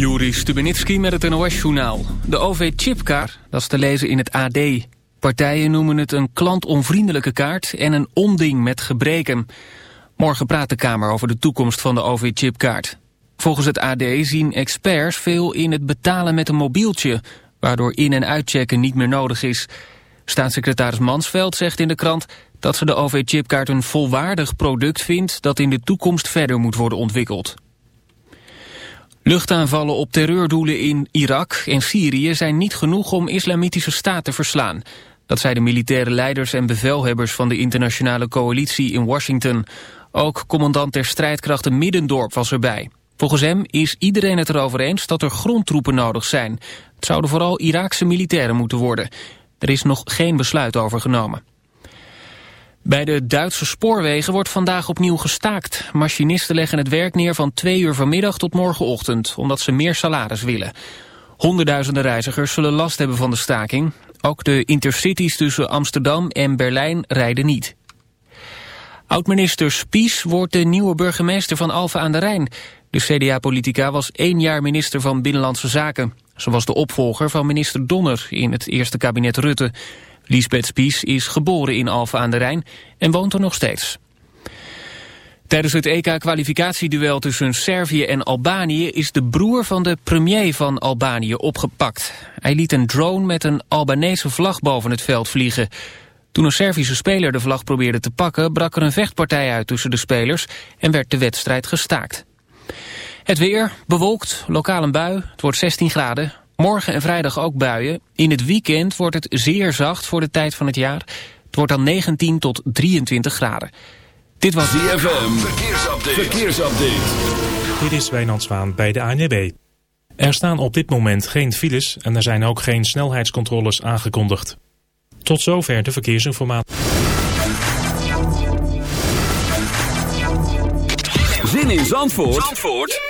Juri Stubenitski met het NOS-journaal. De OV-chipkaart, dat is te lezen in het AD. Partijen noemen het een klantonvriendelijke kaart en een onding met gebreken. Morgen praat de Kamer over de toekomst van de OV-chipkaart. Volgens het AD zien experts veel in het betalen met een mobieltje... waardoor in- en uitchecken niet meer nodig is. Staatssecretaris Mansveld zegt in de krant... dat ze de OV-chipkaart een volwaardig product vindt... dat in de toekomst verder moet worden ontwikkeld. Luchtaanvallen op terreurdoelen in Irak en Syrië zijn niet genoeg om islamitische staat te verslaan. Dat zeiden militaire leiders en bevelhebbers van de internationale coalitie in Washington. Ook commandant der strijdkrachten Middendorp was erbij. Volgens hem is iedereen het erover eens dat er grondtroepen nodig zijn. Het zouden vooral Iraakse militairen moeten worden. Er is nog geen besluit over genomen. Bij de Duitse spoorwegen wordt vandaag opnieuw gestaakt. Machinisten leggen het werk neer van twee uur vanmiddag tot morgenochtend... omdat ze meer salaris willen. Honderdduizenden reizigers zullen last hebben van de staking. Ook de intercities tussen Amsterdam en Berlijn rijden niet. Oud-minister Spies wordt de nieuwe burgemeester van Alphen aan de Rijn. De CDA-politica was één jaar minister van Binnenlandse Zaken. Ze was de opvolger van minister Donner in het eerste kabinet Rutte... Lisbeth Spies is geboren in Alphen aan de Rijn en woont er nog steeds. Tijdens het EK-kwalificatieduel tussen Servië en Albanië... is de broer van de premier van Albanië opgepakt. Hij liet een drone met een Albanese vlag boven het veld vliegen. Toen een Servische speler de vlag probeerde te pakken... brak er een vechtpartij uit tussen de spelers en werd de wedstrijd gestaakt. Het weer, bewolkt, lokaal een bui, het wordt 16 graden. Morgen en vrijdag ook buien. In het weekend wordt het zeer zacht voor de tijd van het jaar. Het wordt dan 19 tot 23 graden. Dit was DFM. Verkeersupdate. Verkeersupdate. Dit is Wijnand Zwaan bij de ANWB. Er staan op dit moment geen files en er zijn ook geen snelheidscontroles aangekondigd. Tot zover de verkeersinformatie. Zin in Zandvoort, Zandvoort?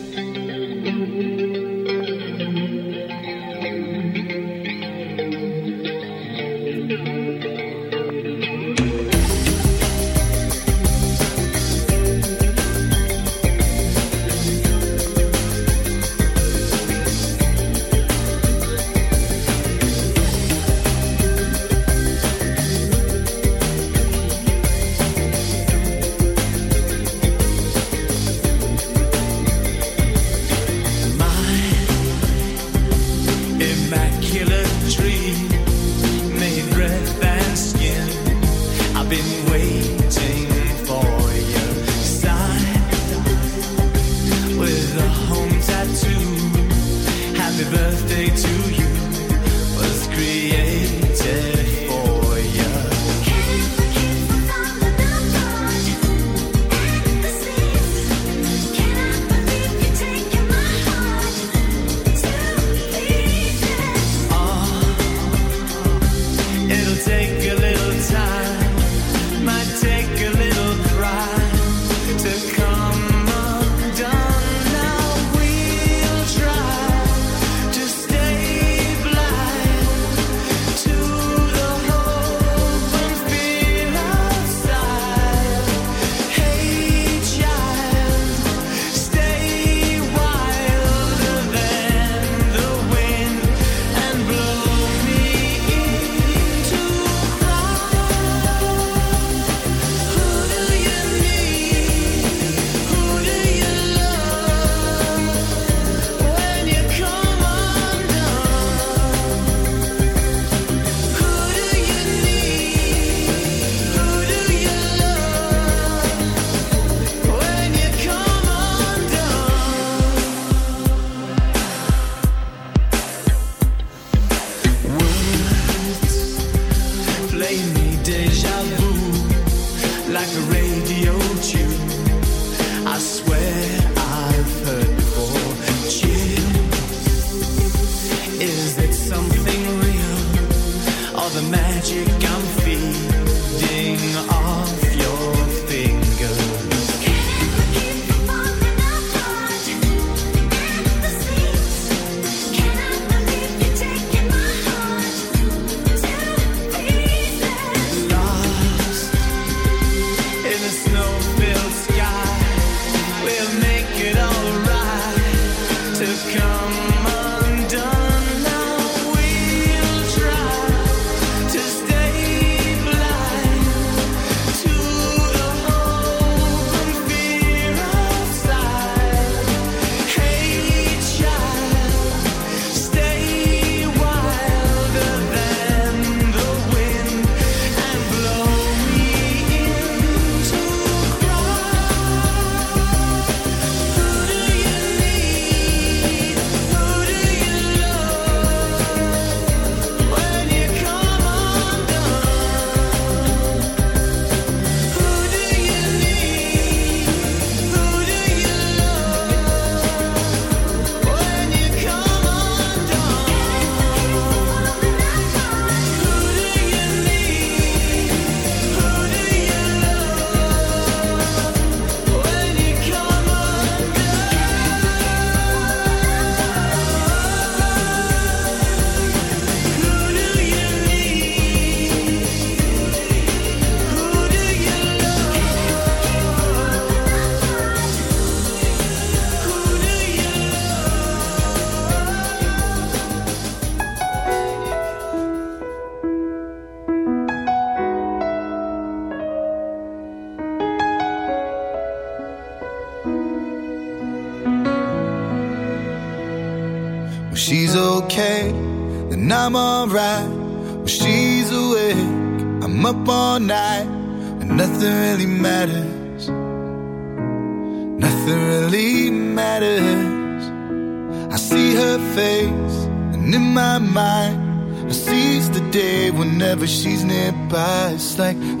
Like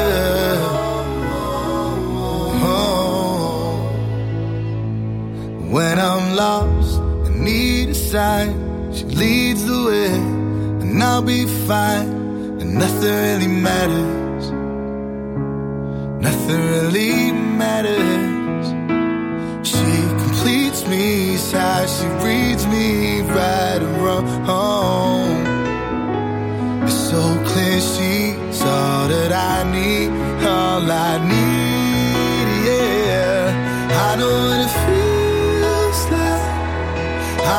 Lost and need a sign, she leads the way, and I'll be fine, and nothing really matters. Nothing really matters. She completes me, how she reads me right and wrong. It's so clear she's all that I need, all I need, yeah. I know what it.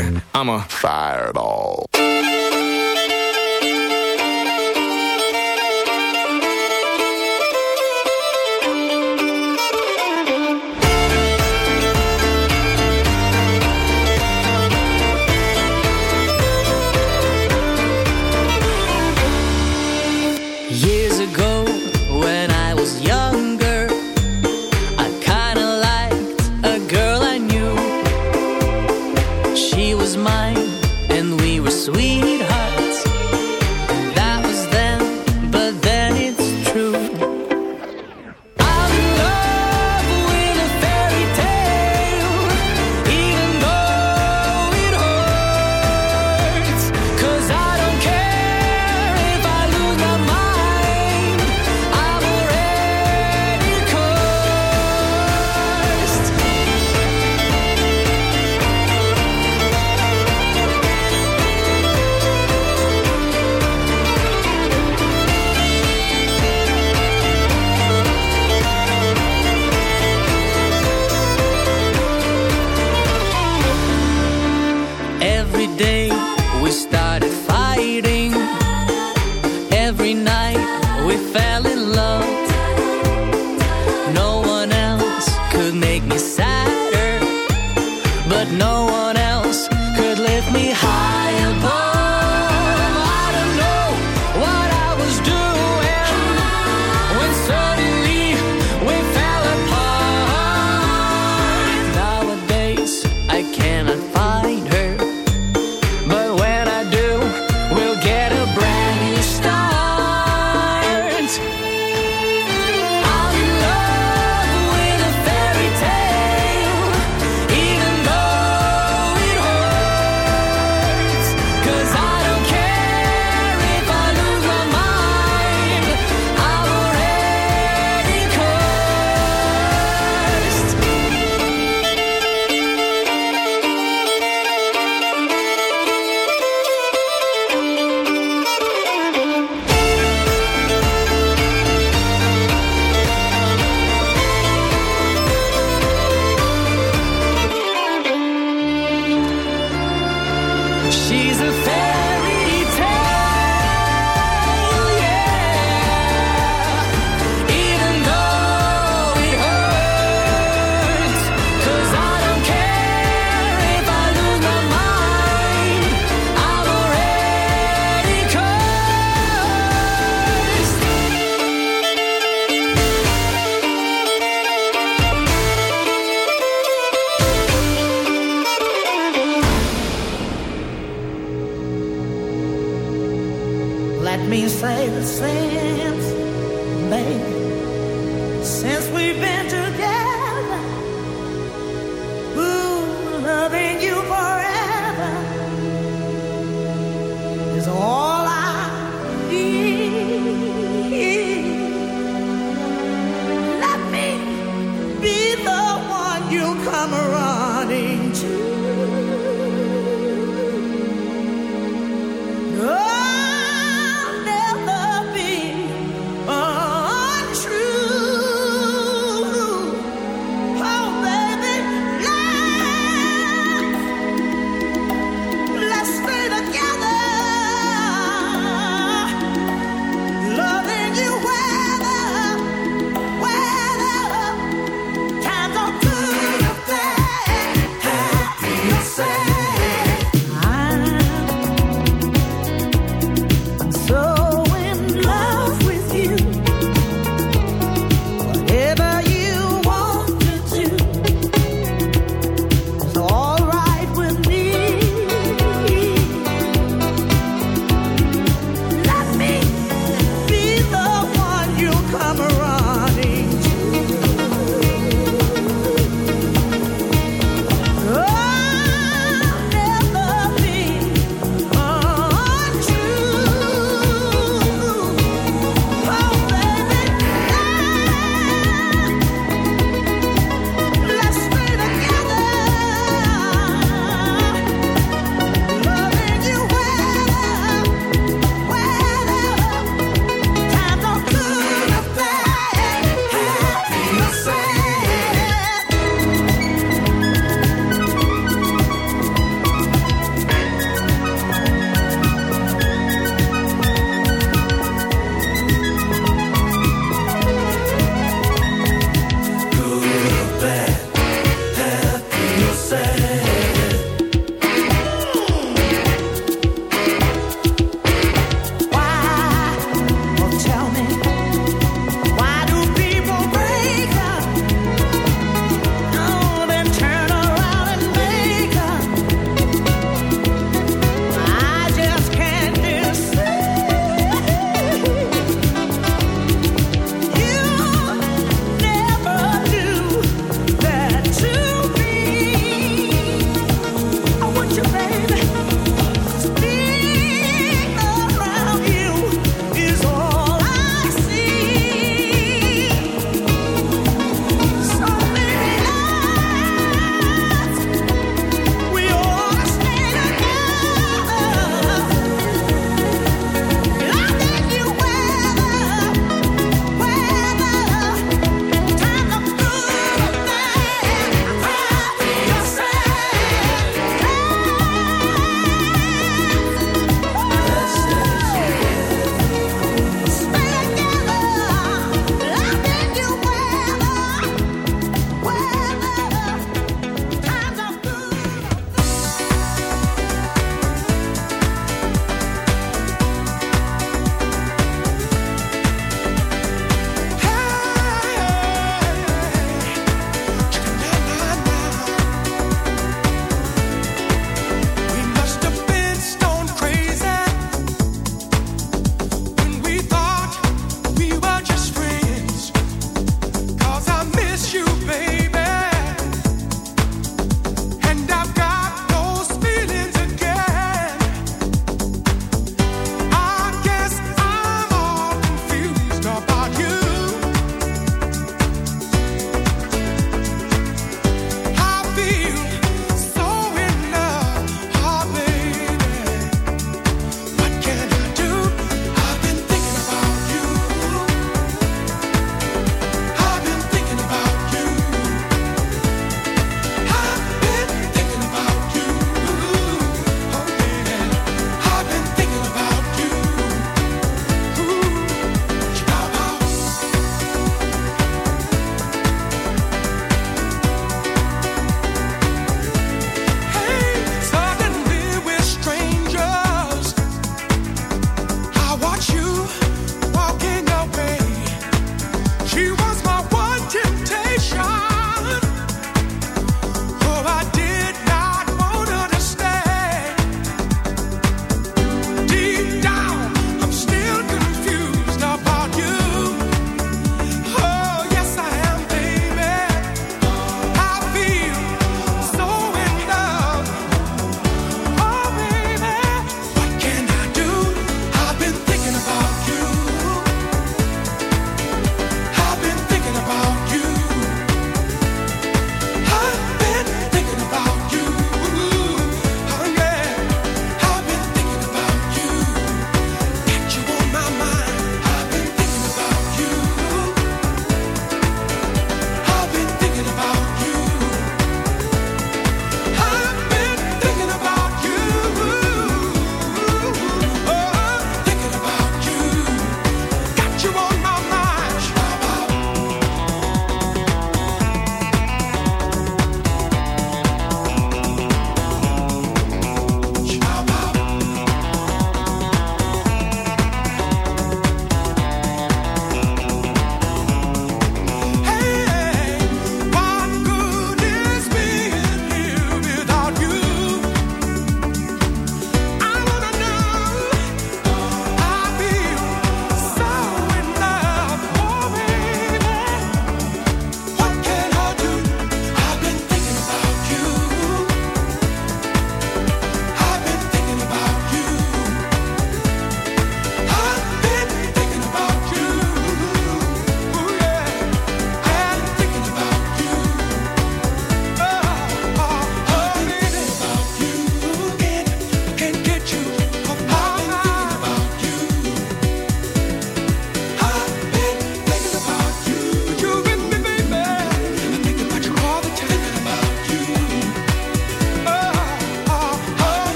Mm-hmm. I'm a fireball.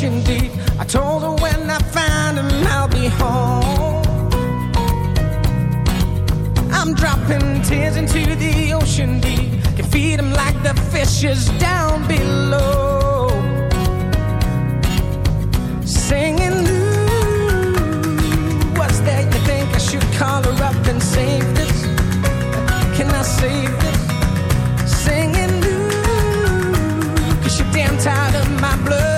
wishing deep. I told her when I find him, I'll be home. I'm dropping tears into the ocean deep. Can feed him like the fishes down below. Singing, ooh, what's that? You think I should call her up and save this? Can I save this? Singing, ooh, cause you're damn tired of my blood.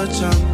How much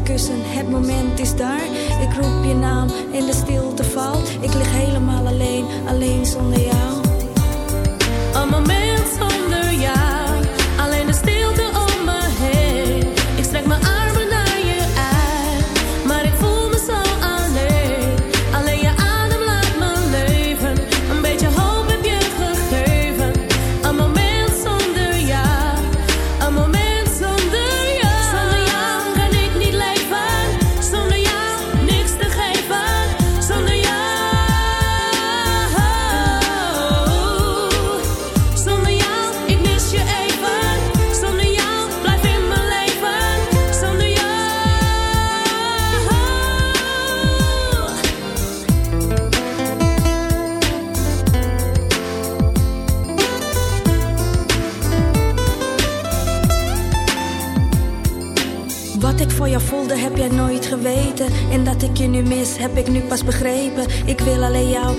het moment is daar. Ik roep je naam in de stilte valt. Ik lig helemaal alleen, alleen zonder jou.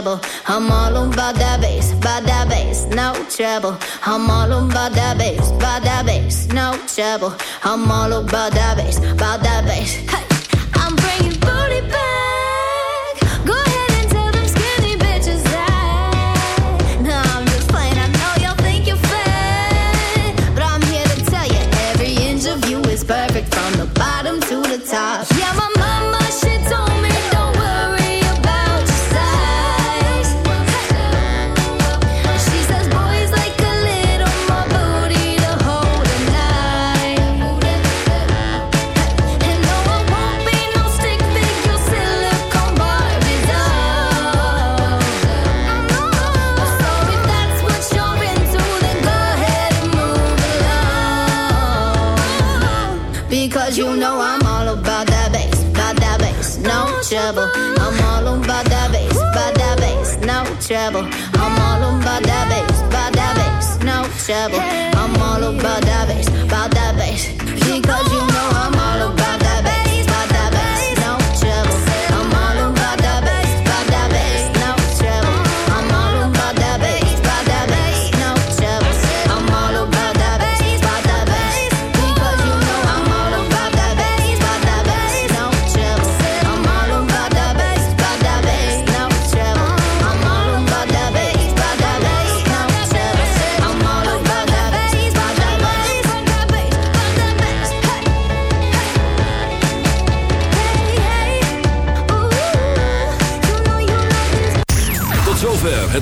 treble. I'm all about that bass, by that bass, no trouble. I'm all about that bass, by that bass, no trouble. I'm all about that bass, by that bass. Hey, I'm bringing booty back. trouble. I'm all about that bass, about that bass. Because you know I'm all about